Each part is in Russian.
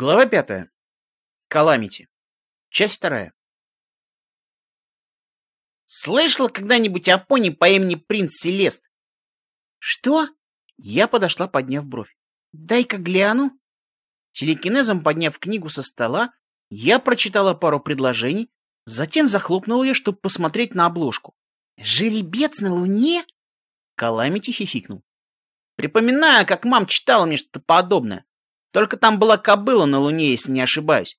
Глава пятая. Каламити. Часть вторая. Слышала когда-нибудь о пони по имени Принц Селест? Что? Я подошла, подняв бровь. Дай-ка гляну. Телекинезом подняв книгу со стола, я прочитала пару предложений, затем захлопнула ее, чтобы посмотреть на обложку. Жеребец на луне? Каламити хихикнул. Припоминаю, как мам читала мне что-то подобное. Только там была кобыла на Луне, если не ошибаюсь.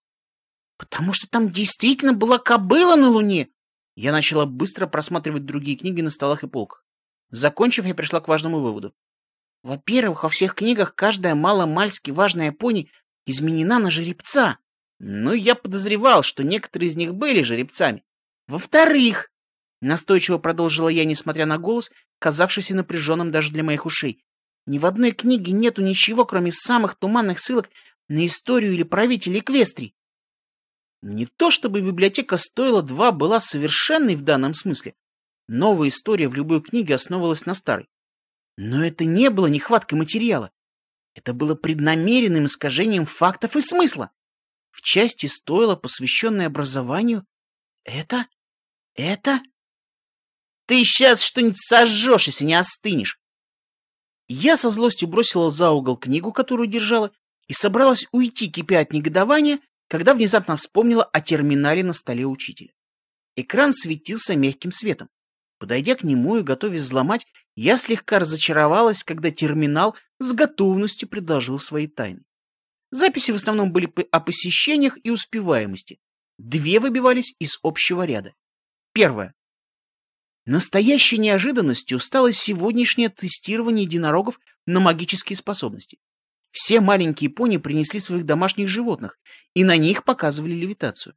Потому что там действительно была кобыла на Луне. Я начала быстро просматривать другие книги на столах и полках. Закончив, я пришла к важному выводу. Во-первых, во всех книгах каждая мало-мальски важная пони изменена на жеребца. Ну, я подозревал, что некоторые из них были жеребцами. Во-вторых, настойчиво продолжила я, несмотря на голос, казавшийся напряженным даже для моих ушей, ни в одной книге нету ничего, кроме самых туманных ссылок на историю или правителей Эквестрии. Не то чтобы библиотека стоила два была совершенной в данном смысле. Новая история в любой книге основывалась на старой. Но это не было нехваткой материала. Это было преднамеренным искажением фактов и смысла. В части стоило, посвященной образованию, это... это... Ты сейчас что-нибудь сожжешь, если не остынешь. Я со злостью бросила за угол книгу, которую держала, и собралась уйти, кипя от негодования, когда внезапно вспомнила о терминале на столе учителя. Экран светился мягким светом. Подойдя к нему и готовясь взломать, я слегка разочаровалась, когда терминал с готовностью предложил свои тайны. Записи в основном были о посещениях и успеваемости. Две выбивались из общего ряда. Первое. Настоящей неожиданностью стало сегодняшнее тестирование единорогов на магические способности. Все маленькие пони принесли своих домашних животных, и на них показывали левитацию.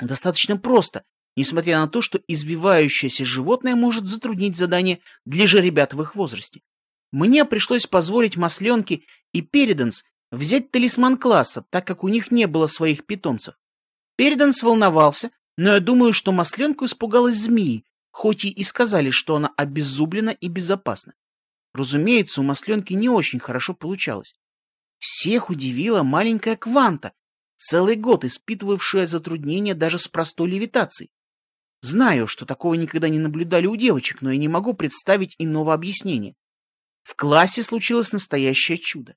Достаточно просто, несмотря на то, что извивающееся животное может затруднить задание для же ребят в их возрасте. Мне пришлось позволить Масленке и Переданс взять талисман класса, так как у них не было своих питомцев. Переданс волновался, но я думаю, что Масленку испугалась змеи, хоть и сказали, что она обеззублена и безопасна. Разумеется, у масленки не очень хорошо получалось. Всех удивила маленькая Кванта, целый год испытывавшая затруднения даже с простой левитацией. Знаю, что такого никогда не наблюдали у девочек, но я не могу представить иного объяснения. В классе случилось настоящее чудо.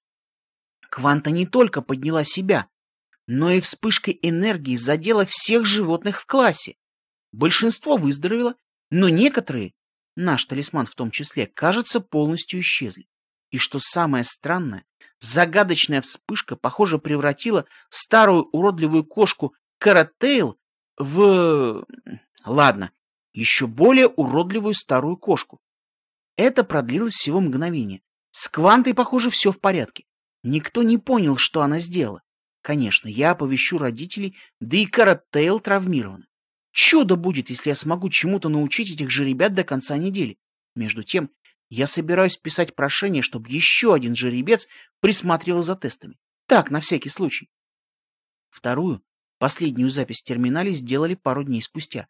Кванта не только подняла себя, но и вспышкой энергии задела всех животных в классе. Большинство выздоровело, но некоторые, наш талисман в том числе, кажется, полностью исчезли. И что самое странное, загадочная вспышка, похоже, превратила старую уродливую кошку Каратейл в... Ладно, еще более уродливую старую кошку. Это продлилось всего мгновение. С Квантой, похоже, все в порядке. Никто не понял, что она сделала. Конечно, я оповещу родителей, да и Каратейл травмирована. Чудо будет, если я смогу чему-то научить этих же ребят до конца недели. Между тем, я собираюсь писать прошение, чтобы еще один жеребец присматривал за тестами. Так, на всякий случай. Вторую, последнюю запись в терминале сделали пару дней спустя.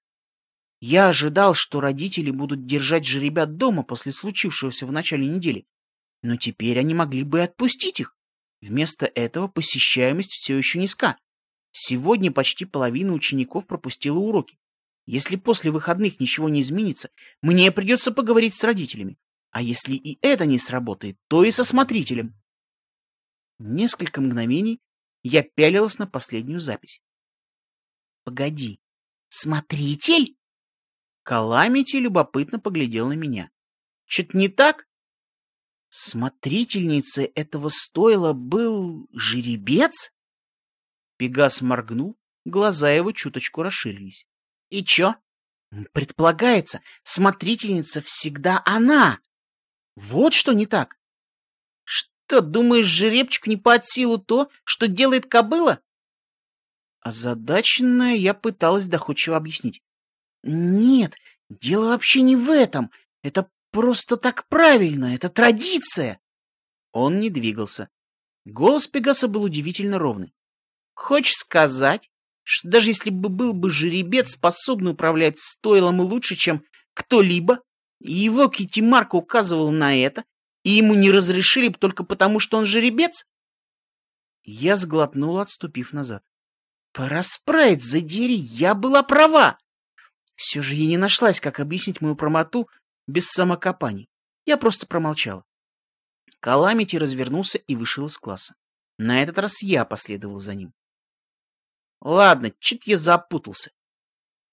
Я ожидал, что родители будут держать жеребят дома после случившегося в начале недели, но теперь они могли бы отпустить их. Вместо этого посещаемость все еще низка. Сегодня почти половина учеников пропустила уроки. Если после выходных ничего не изменится, мне придется поговорить с родителями. А если и это не сработает, то и со смотрителем. Несколько мгновений я пялилась на последнюю запись. Погоди, смотритель? Каламити любопытно поглядел на меня. Что-то не так? Смотрительницей этого стоило был жеребец? Пегас моргнул, глаза его чуточку расширились. И чё? Предполагается, смотрительница всегда она. Вот что не так. Что, думаешь, жеребчик не под силу то, что делает кобыла? Озадаченная я пыталась доходчиво объяснить. Нет, дело вообще не в этом. Это просто так правильно, это традиция. Он не двигался. Голос Пегаса был удивительно ровный. Хочешь сказать, что даже если бы был бы жеребец, способный управлять стойлом лучше, чем кто-либо, его Китимарка указывал на это, и ему не разрешили бы только потому, что он жеребец? Я сглотнула, отступив назад. Параспрайт, задери, я была права! Все же я не нашлась, как объяснить мою промоту без самокопаний. Я просто промолчала. Каламити развернулся и вышел из класса. На этот раз я последовал за ним. Ладно, чуть я запутался.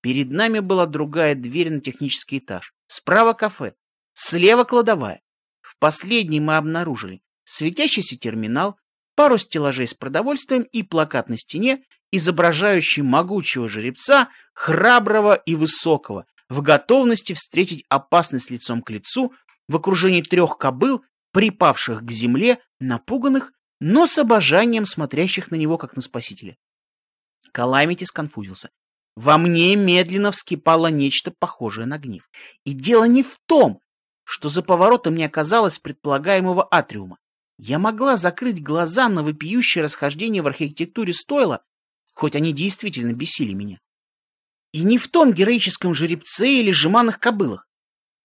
Перед нами была другая дверь на технический этаж. Справа кафе, слева кладовая. В последней мы обнаружили светящийся терминал, пару стеллажей с продовольствием и плакат на стене, изображающий могучего жеребца, храброго и высокого, в готовности встретить опасность лицом к лицу в окружении трех кобыл, припавших к земле, напуганных, но с обожанием смотрящих на него, как на спасителя. Каламити сконфузился. Во мне медленно вскипало нечто похожее на гнев. И дело не в том, что за поворотом не оказалось предполагаемого атриума. Я могла закрыть глаза на вопиющее расхождение в архитектуре стойла, хоть они действительно бесили меня. И не в том героическом жеребце или жеманных кобылах.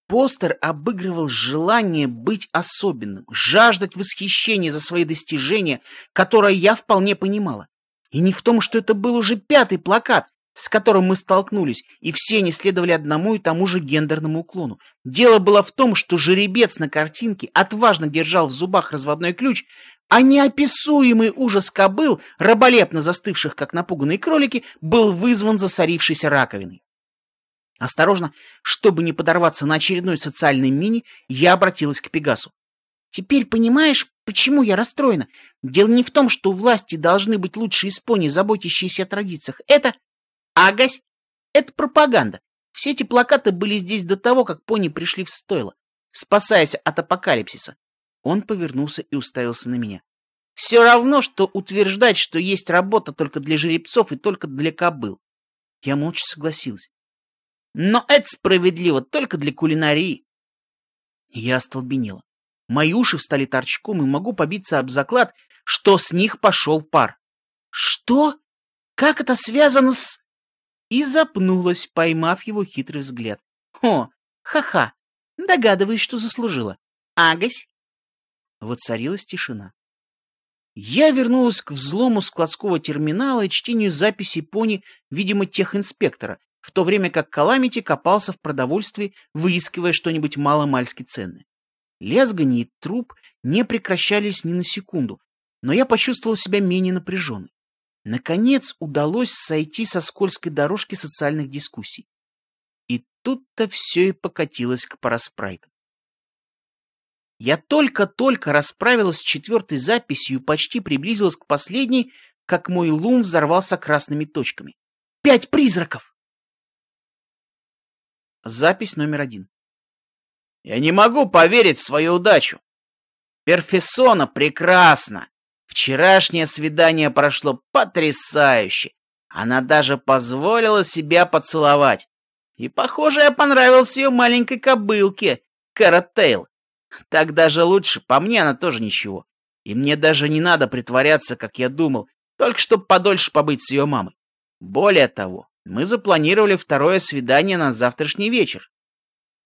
Постер обыгрывал желание быть особенным, жаждать восхищения за свои достижения, которое я вполне понимала. И не в том, что это был уже пятый плакат, с которым мы столкнулись, и все они следовали одному и тому же гендерному уклону. Дело было в том, что жеребец на картинке отважно держал в зубах разводной ключ, а неописуемый ужас кобыл, раболепно застывших, как напуганные кролики, был вызван засорившейся раковиной. Осторожно, чтобы не подорваться на очередной социальной мини, я обратилась к Пегасу. Теперь понимаешь, почему я расстроена? Дело не в том, что власти должны быть лучше из пони, заботящиеся о традициях. Это... Агась! Это пропаганда. Все эти плакаты были здесь до того, как пони пришли в стойло, спасаясь от апокалипсиса. Он повернулся и уставился на меня. Все равно, что утверждать, что есть работа только для жеребцов и только для кобыл. Я молча согласилась. Но это справедливо только для кулинарии. Я остолбенела. Мои уши встали торчком, и могу побиться об заклад, что с них пошел пар. Что? Как это связано с... И запнулась, поймав его хитрый взгляд. О, ха-ха, догадываюсь, что заслужила. Агась, Воцарилась тишина. Я вернулась к взлому складского терминала и чтению записей пони, видимо, техинспектора, в то время как Каламити копался в продовольствии, выискивая что-нибудь маломальски ценное. Лязганье и труп не прекращались ни на секунду, но я почувствовал себя менее напряженной. Наконец удалось сойти со скользкой дорожки социальных дискуссий. И тут-то все и покатилось к параспрайтам. Я только-только расправилась с четвертой записью и почти приблизилась к последней, как мой лум взорвался красными точками. Пять призраков! Запись номер один. Я не могу поверить в свою удачу. Перфесона прекрасно. Вчерашнее свидание прошло потрясающе. Она даже позволила себя поцеловать. И, похоже, я понравился ее маленькой кобылке, Каратейл. Так даже лучше, по мне она тоже ничего. И мне даже не надо притворяться, как я думал, только чтобы подольше побыть с ее мамой. Более того, мы запланировали второе свидание на завтрашний вечер.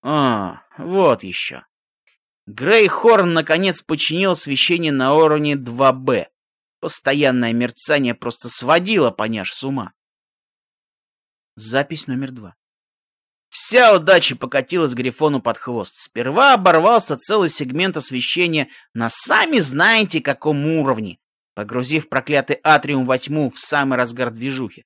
А, вот еще. Грей Хорн наконец починил освещение на уровне 2Б. Постоянное мерцание просто сводило поняш с ума. Запись номер два. Вся удача покатилась Грифону под хвост. Сперва оборвался целый сегмент освещения на сами знаете каком уровне, погрузив проклятый атриум во тьму в самый разгар движухи.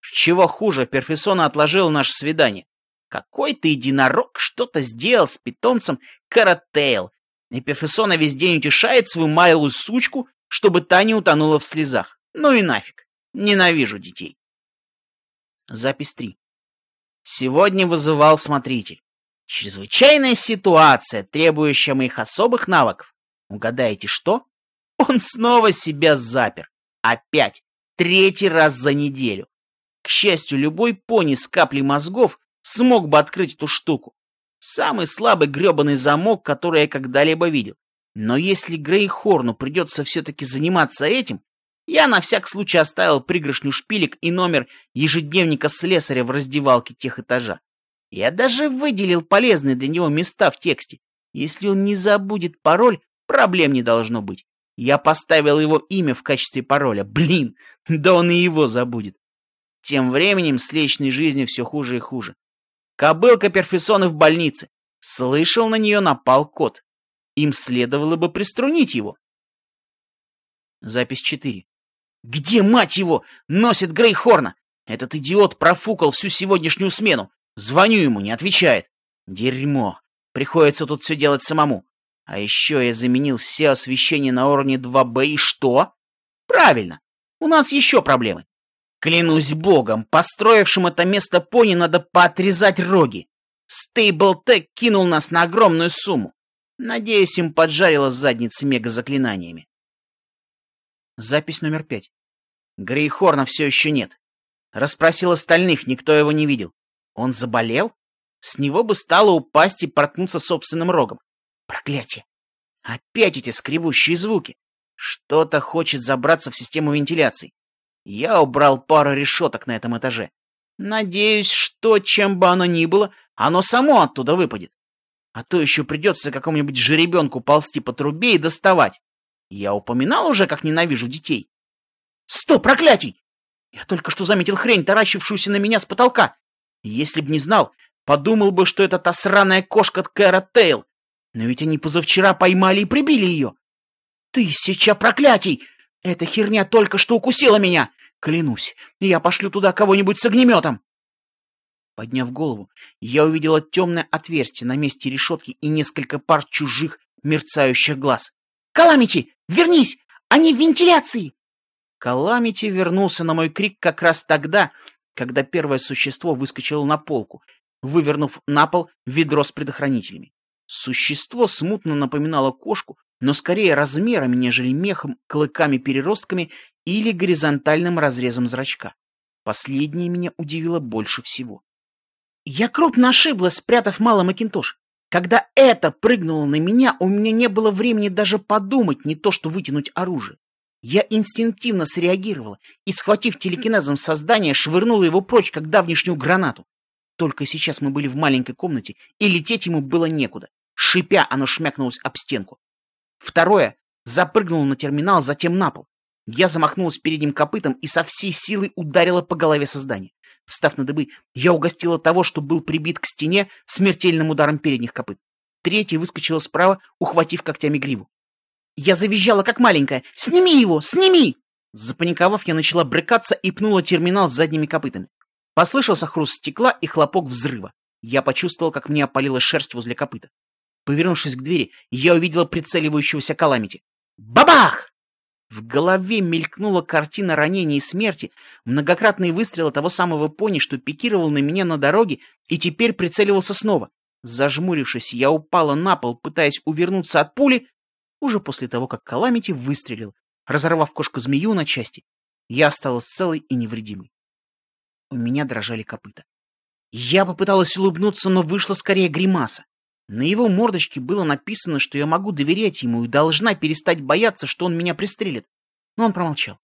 Чего хуже, Перфесона отложил наше свидание. Какой-то единорог что-то сделал с питомцем Каратейл, и Перфесона весь день утешает свою майлую сучку, чтобы та не утонула в слезах. Ну и нафиг. Ненавижу детей. Запись 3. Сегодня вызывал смотритель. Чрезвычайная ситуация, требующая моих особых навыков. Угадаете, что? Он снова себя запер. Опять. Третий раз за неделю. К счастью, любой пони с каплей мозгов смог бы открыть эту штуку. Самый слабый гребаный замок, который я когда-либо видел. Но если Грей Хорну придется все-таки заниматься этим, я на всяк случай оставил пригоршню шпилек и номер ежедневника слесаря в раздевалке тех этажа. Я даже выделил полезные для него места в тексте. Если он не забудет пароль, проблем не должно быть. Я поставил его имя в качестве пароля. Блин, да он и его забудет. Тем временем с личной жизнью все хуже и хуже. Кобылка Перфесоны в больнице. Слышал, на нее напал кот. Им следовало бы приструнить его. Запись 4. Где, мать его, носит Грейхорна? Этот идиот профукал всю сегодняшнюю смену. Звоню ему, не отвечает. Дерьмо. Приходится тут все делать самому. А еще я заменил все освещения на уровне 2Б и что? Правильно. У нас еще проблемы. Клянусь богом, построившим это место пони надо поотрезать роги. Стейблтек кинул нас на огромную сумму. Надеюсь, им поджарила задницы мега-заклинаниями. Запись номер пять. Грейхорна все еще нет. Расспросил остальных, никто его не видел. Он заболел? С него бы стало упасть и проткнуться собственным рогом. Проклятие! Опять эти скребущие звуки. Что-то хочет забраться в систему вентиляции. Я убрал пару решеток на этом этаже. Надеюсь, что, чем бы оно ни было, оно само оттуда выпадет. А то еще придется какому-нибудь жеребенку ползти по трубе и доставать. Я упоминал уже, как ненавижу детей. Сто проклятий! Я только что заметил хрень, таращившуюся на меня с потолка. Если б не знал, подумал бы, что это та сраная кошка Кэра Тейл. Но ведь они позавчера поймали и прибили ее. Тысяча проклятий! Эта херня только что укусила меня. Клянусь, я пошлю туда кого-нибудь с огнеметом. Подняв голову, я увидела темное отверстие на месте решетки и несколько пар чужих мерцающих глаз. «Каламити, вернись! Они в вентиляции!» Каламити вернулся на мой крик как раз тогда, когда первое существо выскочило на полку, вывернув на пол ведро с предохранителями. Существо смутно напоминало кошку, но скорее размерами, нежели мехом, клыками-переростками или горизонтальным разрезом зрачка. Последнее меня удивило больше всего. Я крупно ошиблась, спрятав мало Макинтош. Когда это прыгнуло на меня, у меня не было времени даже подумать, не то что вытянуть оружие. Я инстинктивно среагировала и, схватив телекинезом создание, швырнула его прочь, как давнишнюю гранату. Только сейчас мы были в маленькой комнате, и лететь ему было некуда. Шипя, оно шмякнулось об стенку. Второе запрыгнуло на терминал, затем на пол. Я замахнулась передним копытом и со всей силы ударила по голове создания. Встав на дыбы, я угостила того, что был прибит к стене смертельным ударом передних копыт. Третий выскочила справа, ухватив когтями гриву. Я завизжала, как маленькая. «Сними его! Сними!» Запаниковав, я начала брыкаться и пнула терминал с задними копытами. Послышался хруст стекла и хлопок взрыва. Я почувствовал, как мне опалила шерсть возле копыта. Повернувшись к двери, я увидела прицеливающегося Каламити. Бабах! В голове мелькнула картина ранения и смерти, многократные выстрелы того самого пони, что пикировал на меня на дороге и теперь прицеливался снова. Зажмурившись, я упала на пол, пытаясь увернуться от пули, уже после того, как Каламити выстрелил, разорвав кошку-змею на части. Я осталась целой и невредимой. У меня дрожали копыта. Я попыталась улыбнуться, но вышла скорее гримаса. На его мордочке было написано, что я могу доверять ему и должна перестать бояться, что он меня пристрелит. Но он промолчал.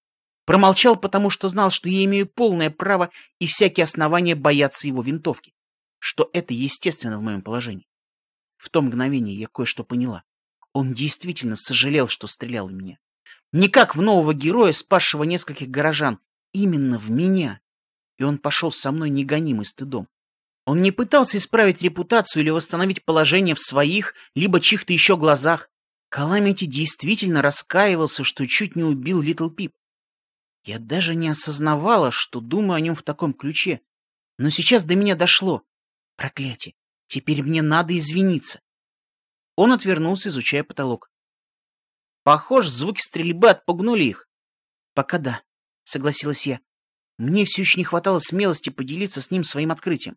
Промолчал, потому что знал, что я имею полное право и всякие основания бояться его винтовки. Что это естественно в моем положении. В то мгновение я кое-что поняла. Он действительно сожалел, что стрелял в меня. Не как в нового героя, спасшего нескольких горожан. Именно в меня. И он пошел со мной негонимый стыдом. Он не пытался исправить репутацию или восстановить положение в своих, либо чьих-то еще глазах. Каламити действительно раскаивался, что чуть не убил Литл Пип. Я даже не осознавала, что думаю о нем в таком ключе. Но сейчас до меня дошло. Проклятие. Теперь мне надо извиниться. Он отвернулся, изучая потолок. Похоже, звуки стрельбы отпугнули их. Пока да, согласилась я. Мне все еще не хватало смелости поделиться с ним своим открытием.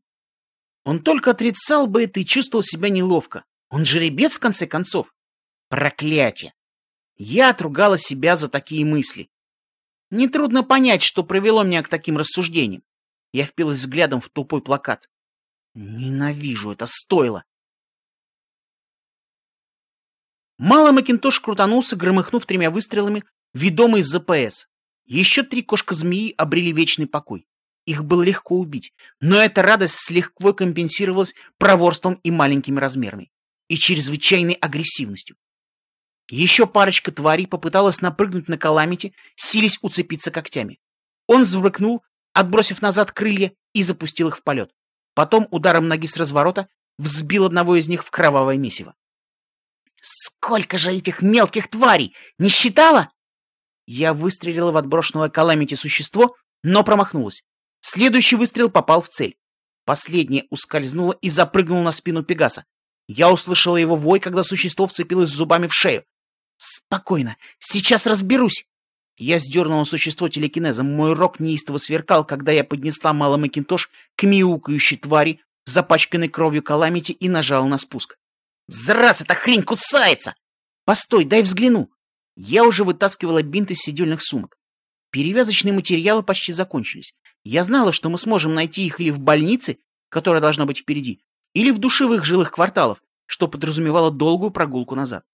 Он только отрицал бы это и чувствовал себя неловко. Он жеребец, в конце концов. Проклятие! Я отругала себя за такие мысли. Нетрудно понять, что привело меня к таким рассуждениям. Я впилась взглядом в тупой плакат. Ненавижу это стоило. Малый Макинтош крутанулся, громыхнув тремя выстрелами, ведомый из ЗПС. Еще три кошка-змеи обрели вечный покой. Их было легко убить, но эта радость слегка компенсировалась проворством и маленькими размерами, и чрезвычайной агрессивностью. Еще парочка тварей попыталась напрыгнуть на Каламити, сились уцепиться когтями. Он взбрыкнул, отбросив назад крылья, и запустил их в полет. Потом ударом ноги с разворота взбил одного из них в кровавое месиво. «Сколько же этих мелких тварей! Не считала?» Я выстрелила в отброшенного Каламити существо, но промахнулась. Следующий выстрел попал в цель. Последнее ускользнуло и запрыгнул на спину Пегаса. Я услышала его вой, когда существо вцепилось зубами в шею. «Спокойно, сейчас разберусь!» Я сдернула существо телекинезом. Мой рог неистово сверкал, когда я поднесла малый Макинтош к мяукающей твари, запачканной кровью Каламити, и нажала на спуск. «Зараз эта хрень кусается!» «Постой, дай взгляну!» Я уже вытаскивала бинт из сидельных сумок. Перевязочные материалы почти закончились. Я знала, что мы сможем найти их или в больнице, которая должна быть впереди, или в душевых жилых кварталах, что подразумевало долгую прогулку назад.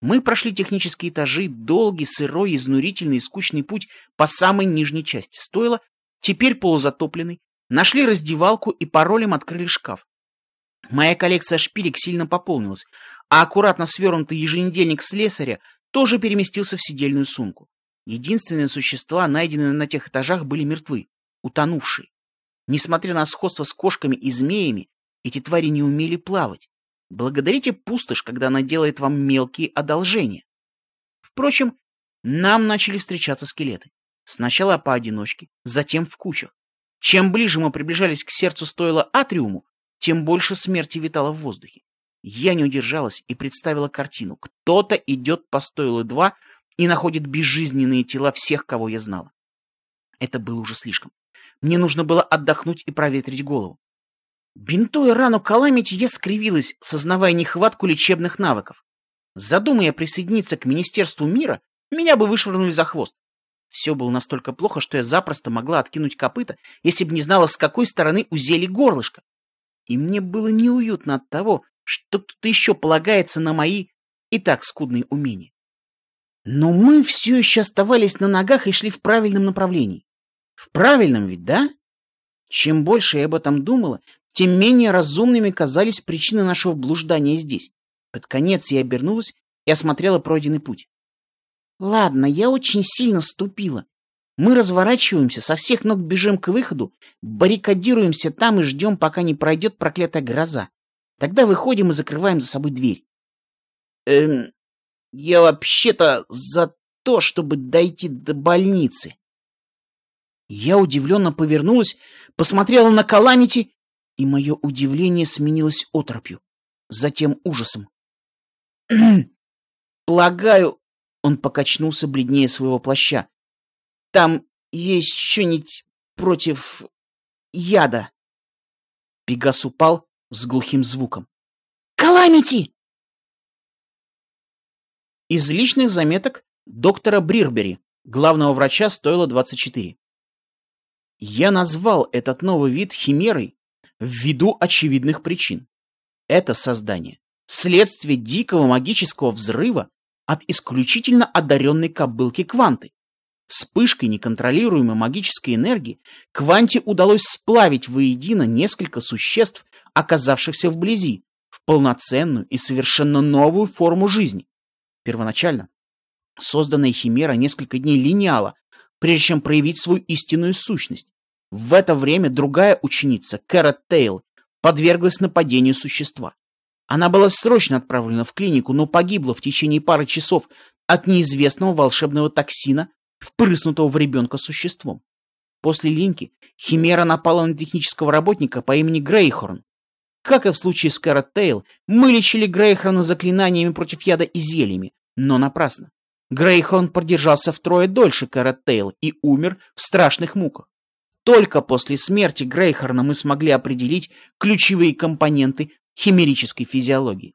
Мы прошли технические этажи, долгий, сырой, изнурительный и скучный путь по самой нижней части. Стоило, теперь полузатопленный, нашли раздевалку и паролем открыли шкаф. Моя коллекция шпилек сильно пополнилась, а аккуратно свернутый еженедельник слесаря тоже переместился в сидельную сумку. Единственные существа, найденные на тех этажах, были мертвы, утонувшие. Несмотря на сходство с кошками и змеями, эти твари не умели плавать. Благодарите пустошь, когда она делает вам мелкие одолжения. Впрочем, нам начали встречаться скелеты. Сначала поодиночке, затем в кучах. Чем ближе мы приближались к сердцу стойла Атриуму, тем больше смерти витало в воздухе. Я не удержалась и представила картину. Кто-то идет по стойлу 2 и находит безжизненные тела всех, кого я знала. Это было уже слишком. Мне нужно было отдохнуть и проветрить голову. Бинтуя рану Каламити, я скривилась, сознавая нехватку лечебных навыков. Задумая присоединиться к Министерству мира, меня бы вышвырнули за хвост. Все было настолько плохо, что я запросто могла откинуть копыта, если бы не знала, с какой стороны узели горлышко. И мне было неуютно от того, что кто-то еще полагается на мои и так скудные умения. Но мы все еще оставались на ногах и шли в правильном направлении. В правильном ведь, да? Чем больше я об этом думала, тем менее разумными казались причины нашего блуждания здесь. Под конец я обернулась и осмотрела пройденный путь. Ладно, я очень сильно ступила. Мы разворачиваемся, со всех ног бежим к выходу, баррикадируемся там и ждем, пока не пройдет проклятая гроза. Тогда выходим и закрываем за собой дверь. Эм, я вообще-то за то, чтобы дойти до больницы. Я удивленно повернулась, посмотрела на Каламити и мое удивление сменилось отропью, затем ужасом. «Полагаю...» — он покачнулся бледнее своего плаща. «Там есть что-нибудь против яда». Пегас упал с глухим звуком. «Каламити!» Из личных заметок доктора Брирбери, главного врача стоило 24. Я назвал этот новый вид химерой, ввиду очевидных причин. Это создание – следствие дикого магического взрыва от исключительно одаренной кобылки Кванты. Вспышкой неконтролируемой магической энергии Кванте удалось сплавить воедино несколько существ, оказавшихся вблизи, в полноценную и совершенно новую форму жизни. Первоначально созданная химера несколько дней линяла, прежде чем проявить свою истинную сущность. В это время другая ученица, Кэрот Тейл, подверглась нападению существа. Она была срочно отправлена в клинику, но погибла в течение пары часов от неизвестного волшебного токсина, впрыснутого в ребенка существом. После линьки Химера напала на технического работника по имени Грейхорн. Как и в случае с Кэрот Тейл, мы лечили Грейхорна заклинаниями против яда и зельями, но напрасно. Грейхорн продержался втрое дольше Кэрот Тейл и умер в страшных муках. Только после смерти Грейхорна мы смогли определить ключевые компоненты химерической физиологии.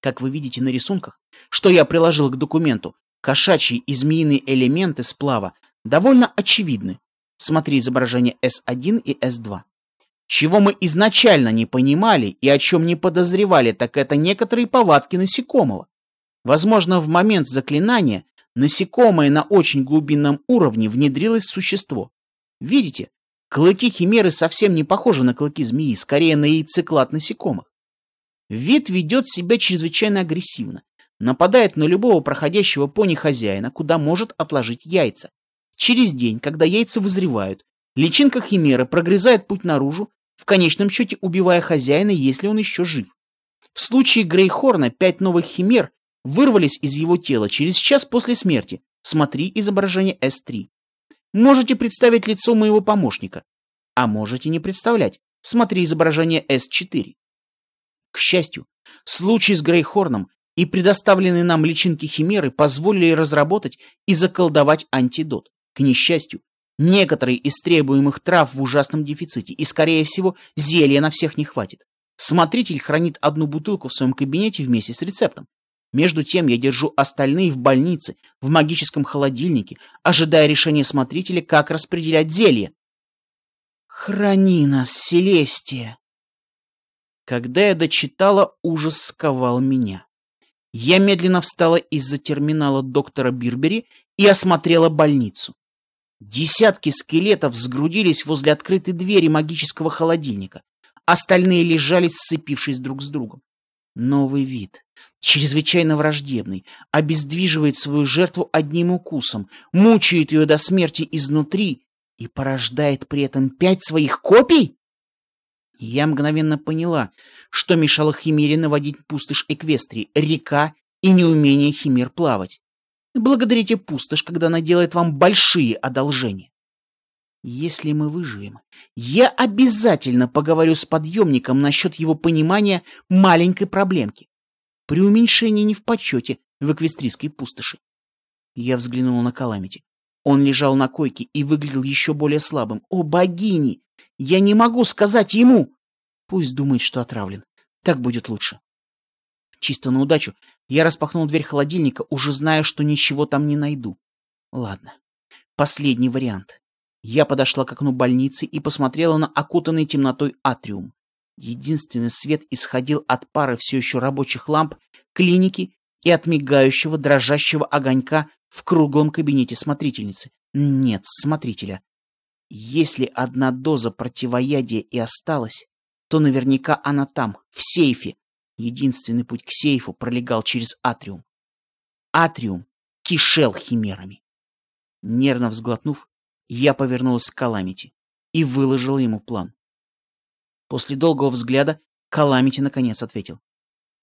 Как вы видите на рисунках, что я приложил к документу, кошачьи и змеиные элементы сплава довольно очевидны. Смотри изображение S1 и S2. Чего мы изначально не понимали и о чем не подозревали, так это некоторые повадки насекомого. Возможно, в момент заклинания насекомое на очень глубинном уровне внедрилось в существо. Видите, клыки химеры совсем не похожи на клыки змеи, скорее на яйцеклад насекомых. Вид ведет себя чрезвычайно агрессивно. нападает на любого проходящего пони хозяина, куда может отложить яйца. Через день, когда яйца вызревают, личинка химеры прогрызает путь наружу, в конечном счете убивая хозяина, если он еще жив. В случае Грейхорна пять новых химер вырвались из его тела через час после смерти. Смотри изображение S3. Можете представить лицо моего помощника, а можете не представлять. Смотри изображение S4. К счастью, случай с Грейхорном и предоставленные нам личинки химеры позволили разработать и заколдовать антидот. К несчастью, некоторые из требуемых трав в ужасном дефиците, и, скорее всего, зелья на всех не хватит. Смотритель хранит одну бутылку в своем кабинете вместе с рецептом. Между тем я держу остальные в больнице, в магическом холодильнике, ожидая решения смотрителя, как распределять зелье. Храни нас, Селестия! Когда я дочитала, ужас сковал меня. Я медленно встала из-за терминала доктора Бирбери и осмотрела больницу. Десятки скелетов сгрудились возле открытой двери магического холодильника. Остальные лежали, сцепившись друг с другом. Новый вид, чрезвычайно враждебный, обездвиживает свою жертву одним укусом, мучает ее до смерти изнутри и порождает при этом пять своих копий? Я мгновенно поняла, что мешало Химере наводить пустошь Эквестрии, река и неумение Химер плавать. Благодарите пустошь, когда она делает вам большие одолжения. Если мы выживем, я обязательно поговорю с подъемником насчет его понимания маленькой проблемки. При уменьшении не в почете в эквестрийской пустоши. Я взглянул на Каламити. Он лежал на койке и выглядел еще более слабым. О, богини! Я не могу сказать ему! Пусть думает, что отравлен. Так будет лучше. Чисто на удачу я распахнул дверь холодильника, уже зная, что ничего там не найду. Ладно. Последний вариант. Я подошла к окну больницы и посмотрела на окутанный темнотой атриум. Единственный свет исходил от пары все еще рабочих ламп, клиники и от мигающего дрожащего огонька в круглом кабинете смотрительницы. Нет, смотрителя. Если одна доза противоядия и осталась, то наверняка она там, в сейфе. Единственный путь к сейфу пролегал через атриум. Атриум кишел химерами. Нервно взглотнув, я повернулась к Каламити и выложила ему план. После долгого взгляда Каламити наконец ответил.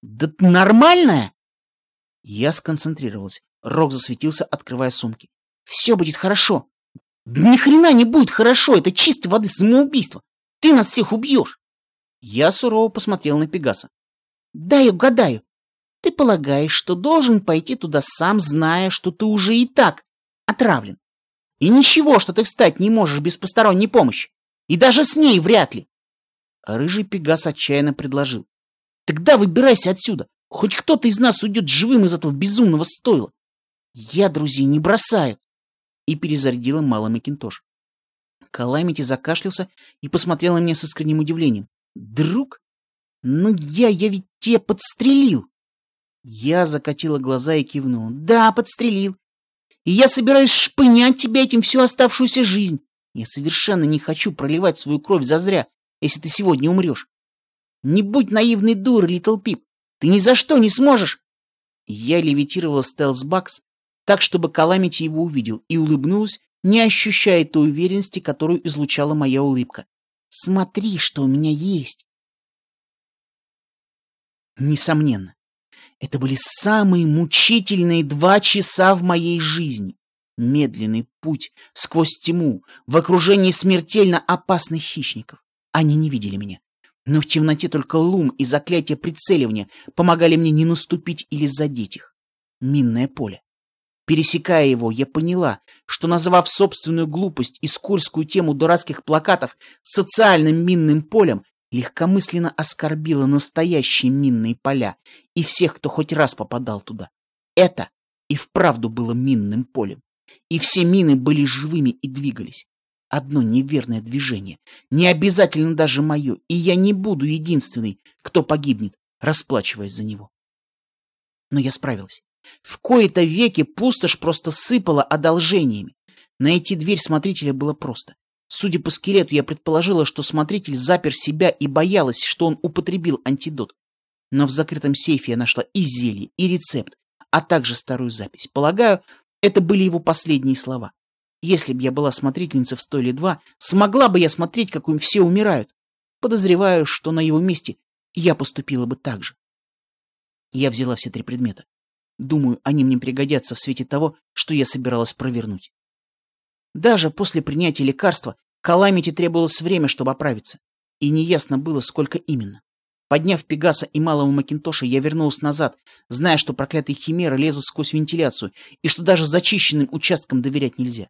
«Да нормальная!» Я сконцентрировалась. Рок засветился, открывая сумки. «Все будет хорошо!» «Ни хрена не будет хорошо! Это чистой воды самоубийство! Ты нас всех убьешь!» Я сурово посмотрел на Пегаса. «Дай угадаю. Ты полагаешь, что должен пойти туда сам, зная, что ты уже и так отравлен. И ничего, что ты встать не можешь без посторонней помощи. И даже с ней вряд ли!» Рыжий Пегас отчаянно предложил. «Тогда выбирайся отсюда. Хоть кто-то из нас уйдет живым из этого безумного стойла. Я друзей не бросаю!» И перезарядила мало Макинтош. Каламити закашлялся и посмотрел на меня с искренним удивлением. «Друг? Ну я, я ведь тебя подстрелил!» Я закатила глаза и кивнула. «Да, подстрелил. И я собираюсь шпынять тебя этим всю оставшуюся жизнь. Я совершенно не хочу проливать свою кровь зазря, если ты сегодня умрешь. Не будь наивной дурой, Литл Пип. Ты ни за что не сможешь!» Я левитировала стелс-бакс так, чтобы Каламити его увидел, и улыбнулась, не ощущая той уверенности, которую излучала моя улыбка. «Смотри, что у меня есть!» Несомненно, это были самые мучительные два часа в моей жизни. Медленный путь сквозь тьму, в окружении смертельно опасных хищников. Они не видели меня. Но в темноте только лум и заклятие прицеливания помогали мне не наступить или задеть их. Минное поле. Пересекая его, я поняла, что, назвав собственную глупость и скользкую тему дурацких плакатов социальным минным полем, легкомысленно оскорбила настоящие минные поля и всех, кто хоть раз попадал туда. Это и вправду было минным полем. И все мины были живыми и двигались. Одно неверное движение, не обязательно даже мое, и я не буду единственный, кто погибнет, расплачиваясь за него. Но я справилась. В кои-то веки пустошь просто сыпала одолжениями. Найти дверь смотрителя было просто. Судя по скелету, я предположила, что смотритель запер себя и боялась, что он употребил антидот. Но в закрытом сейфе я нашла и зелье, и рецепт, а также старую запись. Полагаю, это были его последние слова. Если бы я была смотрительницей в стойле 2, смогла бы я смотреть, как им все умирают. Подозреваю, что на его месте я поступила бы так же. Я взяла все три предмета. Думаю, они мне пригодятся в свете того, что я собиралась провернуть. Даже после принятия лекарства Каламити требовалось время, чтобы оправиться. И неясно было, сколько именно. Подняв Пегаса и малого Макинтоша, я вернулась назад, зная, что проклятые химеры лезут сквозь вентиляцию и что даже зачищенным участкам доверять нельзя.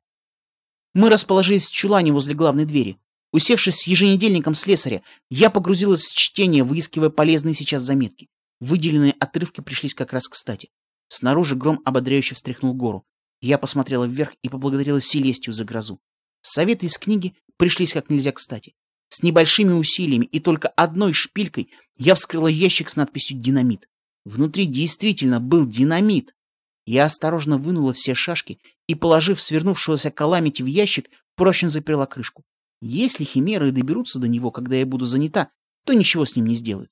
Мы расположились в чулане возле главной двери. Усевшись с еженедельником слесаря, я погрузилась в чтение, выискивая полезные сейчас заметки. Выделенные отрывки пришлись как раз кстати. Снаружи гром ободряюще встряхнул гору. Я посмотрела вверх и поблагодарила Селестию за грозу. Советы из книги пришлись как нельзя кстати. С небольшими усилиями и только одной шпилькой я вскрыла ящик с надписью «Динамит». Внутри действительно был динамит. Я осторожно вынула все шашки и, положив свернувшегося каламити в ящик, прочно заперла крышку. Если химеры доберутся до него, когда я буду занята, то ничего с ним не сделают.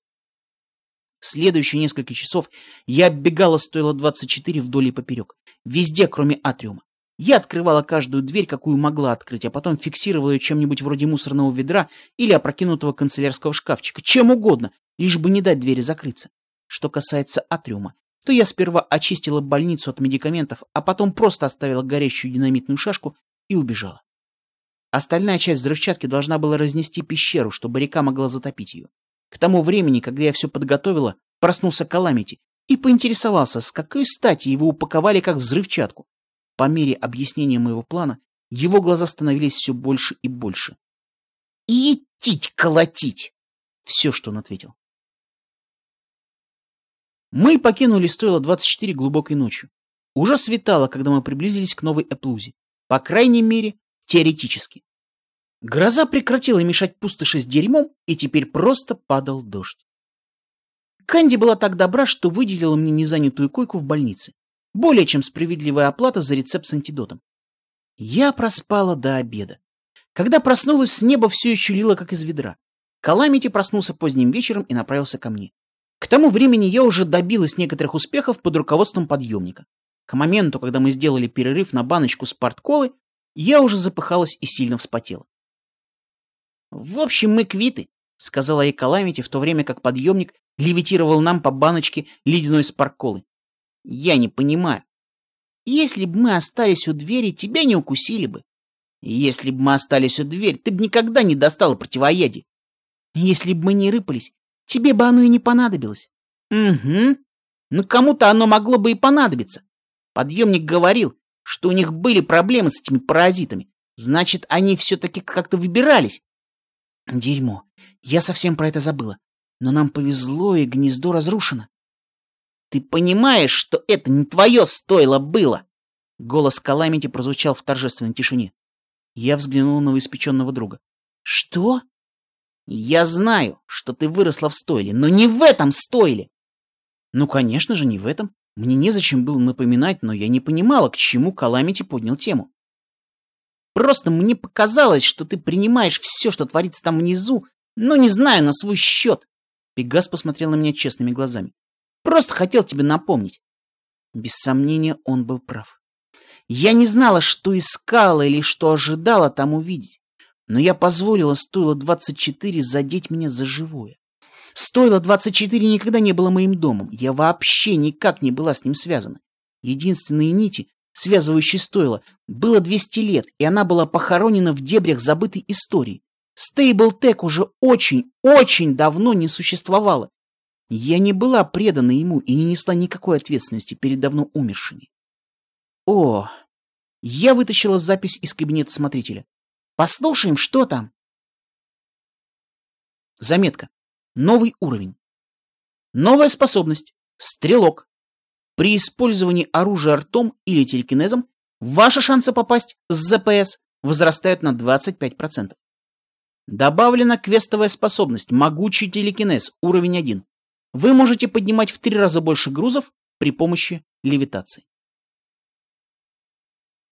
Следующие несколько часов я оббегала стоило 24 вдоль и поперек. Везде, кроме атриума. Я открывала каждую дверь, какую могла открыть, а потом фиксировала ее чем-нибудь вроде мусорного ведра или опрокинутого канцелярского шкафчика. Чем угодно, лишь бы не дать двери закрыться. Что касается атриума, то я сперва очистила больницу от медикаментов, а потом просто оставила горящую динамитную шашку и убежала. Остальная часть взрывчатки должна была разнести пещеру, чтобы река могла затопить ее. К тому времени, когда я все подготовила, проснулся Каламити и поинтересовался, с какой стати его упаковали как взрывчатку. По мере объяснения моего плана, его глаза становились все больше и больше. «Идтить колотить!» — все, что он ответил. Мы покинули стоило 24 глубокой ночью. Уже светало, когда мы приблизились к новой Эплузе. По крайней мере, теоретически. Гроза прекратила мешать пустоши с дерьмом, и теперь просто падал дождь. Канди была так добра, что выделила мне незанятую койку в больнице. Более чем справедливая оплата за рецепт с антидотом. Я проспала до обеда. Когда проснулась, с неба все еще лило, как из ведра. Каламити проснулся поздним вечером и направился ко мне. К тому времени я уже добилась некоторых успехов под руководством подъемника. К моменту, когда мы сделали перерыв на баночку спартколы, я уже запыхалась и сильно вспотела. «В общем, мы квиты», — сказала я Каламити, в то время как подъемник левитировал нам по баночке ледяной спарколы. «Я не понимаю. Если бы мы остались у двери, тебя не укусили бы. Если бы мы остались у двери, ты бы никогда не достала противоядие. Если бы мы не рыпались, тебе бы оно и не понадобилось». «Угу. Ну, кому-то оно могло бы и понадобиться. Подъемник говорил, что у них были проблемы с этими паразитами. Значит, они все-таки как-то выбирались. Дерьмо. Я совсем про это забыла. Но нам повезло, и гнездо разрушено. Ты понимаешь, что это не твое стоило было? Голос Каламити прозвучал в торжественной тишине. Я взглянул на испеченного друга. Что? Я знаю, что ты выросла в стойле, но не в этом стойле. Ну, конечно же, не в этом. Мне незачем было напоминать, но я не понимала, к чему Каламити поднял тему. Просто мне показалось, что ты принимаешь все, что творится там внизу, но не знаю, на свой счет. Пегас посмотрел на меня честными глазами. Просто хотел тебе напомнить. Без сомнения, он был прав. Я не знала, что искала или что ожидала там увидеть. Но я позволила стоило 24 задеть меня за живое. Стоило 24 никогда не было моим домом. Я вообще никак не была с ним связана. Единственные нити, связывающей стоило, было 200 лет, и она была похоронена в дебрях забытой истории. Стейблтек уже очень, очень давно не существовало. Я не была предана ему и не несла никакой ответственности перед давно умершими. О, я вытащила запись из кабинета смотрителя. Послушаем, что там. Заметка. Новый уровень. Новая способность. Стрелок. При использовании оружия ртом или телекинезом ваши шансы попасть с ЗПС возрастают на 25%. Добавлена квестовая способность «Могучий телекинез» уровень 1. Вы можете поднимать в три раза больше грузов при помощи левитации.